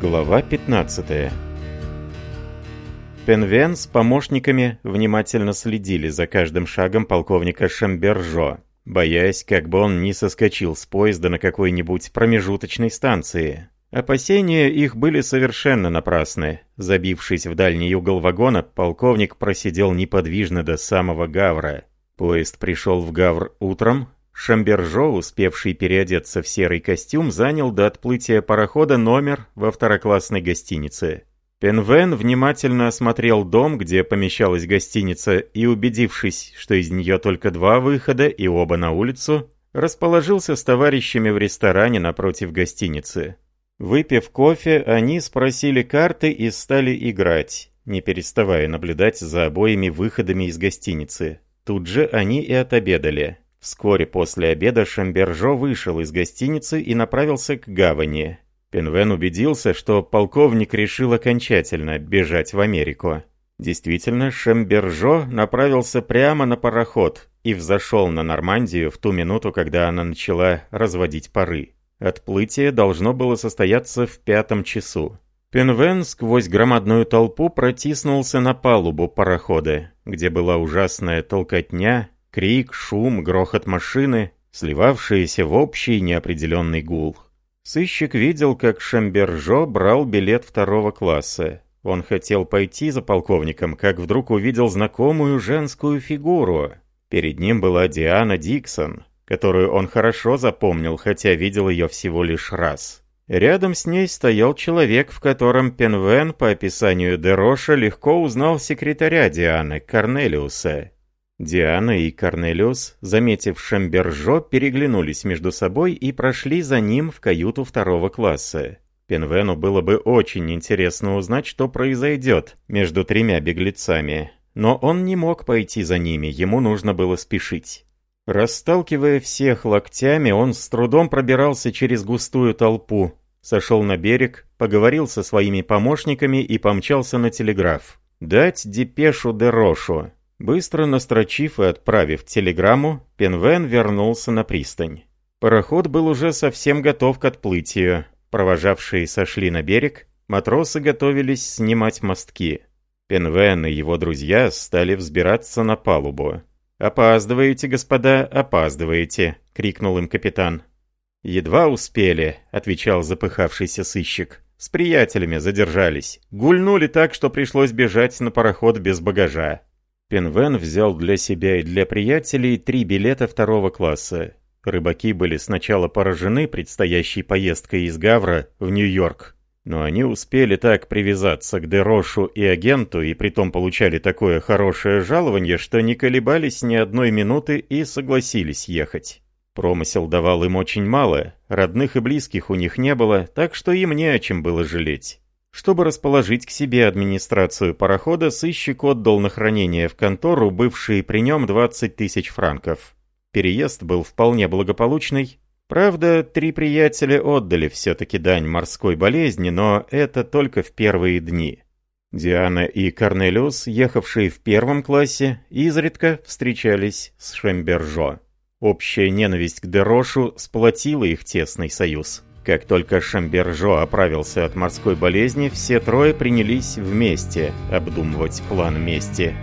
Глава 15 Пенвен с помощниками внимательно следили за каждым шагом полковника Шамбержо, боясь, как бы он не соскочил с поезда на какой-нибудь промежуточной станции. Опасения их были совершенно напрасны. Забившись в дальний угол вагона, полковник просидел неподвижно до самого Гавра. Поезд пришел в Гавр утром, Шамбержо, успевший переодеться в серый костюм, занял до отплытия парохода номер во второклассной гостинице. Пенвен внимательно осмотрел дом, где помещалась гостиница, и, убедившись, что из нее только два выхода и оба на улицу, расположился с товарищами в ресторане напротив гостиницы. Выпив кофе, они спросили карты и стали играть, не переставая наблюдать за обоими выходами из гостиницы. Тут же они и отобедали. Вскоре после обеда Шамбержо вышел из гостиницы и направился к гавани. Пенвен убедился, что полковник решил окончательно бежать в Америку. Действительно, Шамбержо направился прямо на пароход и взошел на Нормандию в ту минуту, когда она начала разводить пары. Отплытие должно было состояться в пятом часу. Пенвен сквозь громадную толпу протиснулся на палубу парохода, где была ужасная толкотня, Крик, шум, грохот машины, сливавшиеся в общий неопределенный гул. Сыщик видел, как Шамбержо брал билет второго класса. Он хотел пойти за полковником, как вдруг увидел знакомую женскую фигуру. Перед ним была Диана Диксон, которую он хорошо запомнил, хотя видел ее всего лишь раз. Рядом с ней стоял человек, в котором Пенвен, по описанию Дероша, легко узнал секретаря Дианы, Корнелиуса. Диана и Корнелиус, заметив Шамбержо, переглянулись между собой и прошли за ним в каюту второго класса. Пенвену было бы очень интересно узнать, что произойдет между тремя беглецами. Но он не мог пойти за ними, ему нужно было спешить. Расталкивая всех локтями, он с трудом пробирался через густую толпу, сошел на берег, поговорил со своими помощниками и помчался на телеграф. «Дать депешу де Быстро настрочив и отправив телеграмму, Пенвен вернулся на пристань. Пароход был уже совсем готов к отплытию. Провожавшие сошли на берег, матросы готовились снимать мостки. Пенвен и его друзья стали взбираться на палубу. «Опаздываете, господа, опаздываете!» — крикнул им капитан. «Едва успели», — отвечал запыхавшийся сыщик. «С приятелями задержались. Гульнули так, что пришлось бежать на пароход без багажа. Пенвен взял для себя и для приятелей три билета второго класса. Рыбаки были сначала поражены предстоящей поездкой из Гавра в Нью-Йорк. Но они успели так привязаться к Дерошу и агенту, и притом получали такое хорошее жалование, что не колебались ни одной минуты и согласились ехать. Промысел давал им очень мало, родных и близких у них не было, так что им не о чем было жалеть. Чтобы расположить к себе администрацию парохода, сыщик отдал на хранение в контору бывшие при нем 20 тысяч франков. Переезд был вполне благополучный. Правда, три приятеля отдали все-таки дань морской болезни, но это только в первые дни. Диана и Корнелиус, ехавшие в первом классе, изредка встречались с Шембержо. Общая ненависть к Дерошу сплотила их тесный союз. Как только Шамбержо оправился от морской болезни, все трое принялись вместе обдумывать план мести.